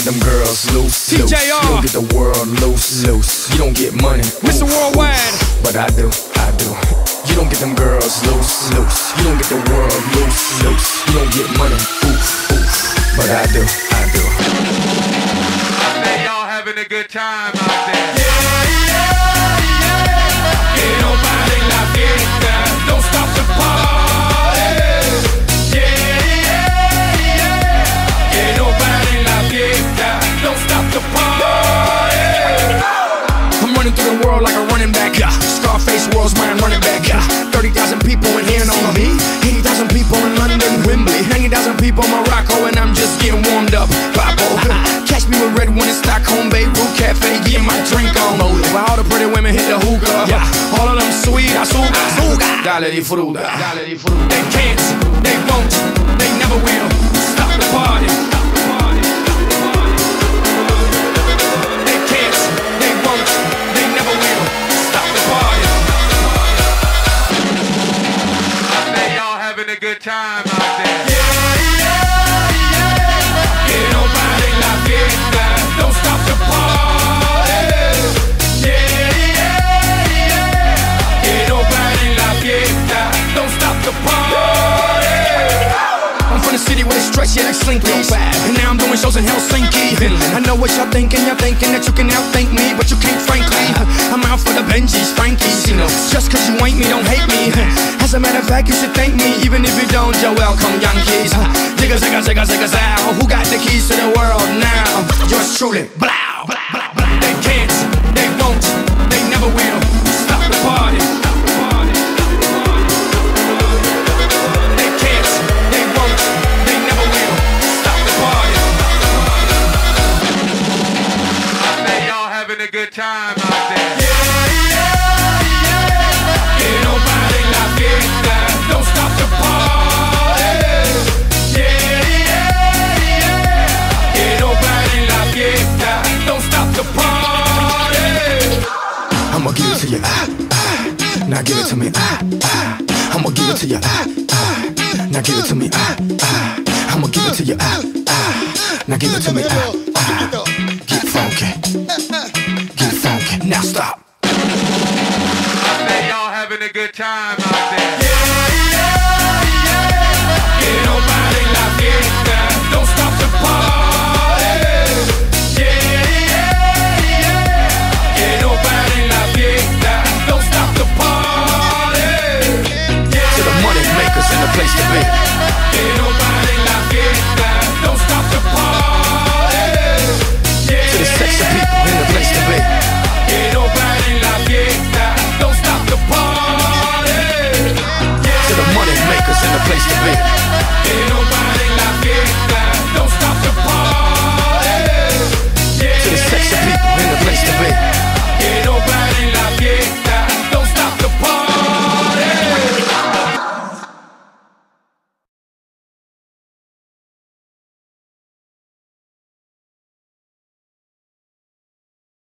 get them girls loose, loose. TJR. You don't get the world loose, loose. You don't get money, Mr. oof, Worldwide. oof. But I do, I do. You don't get them girls loose, loose. You don't get the world loose, loose. You don't get money, oof, oof. But I do, I do. Say y'all having a good time out there. In Stockholm, Beirut Cafe, getting my drink on. While all the pretty women hit the hookah. Yeah. All of them sweet, azúcar, azúcar. Ah. Dale disfruta. Dale disfruta. They can't, they won't, they never will. Stop the party. Stop the party. Stop the party. They can't, they won't, they never will. Stop the party. Say y'all having a good time uh. Yeah, like slinkies. And now I'm doing shows in Helsinki. I know what y'all thinking, y'all thinking that you can outthink me, but you can't, frankly. I'm out for the Benjis, Frankies, you know. Just cause you ain't me, don't hate me. As a matter of fact, you should thank me, even if you don't, you're welcome, Yankees. Zigga, zigga, zigga, zigga, zow. Who got the keys to the world now? Yours truly, blow. Good time out there. Que no paren la fiesta, don't stop the party. Yeah, yeah, yeah. Que no paren la fiesta, don't stop the party. I'ma give it to you, ah, ah. Now give it to me, ah, ah. I'ma give it to you, ah, ah. Now give it to me, ah, ah. I'ma give it to you, ah, ah. Now give it to me, ah, ah. Stop. Say y'all having a good time out there.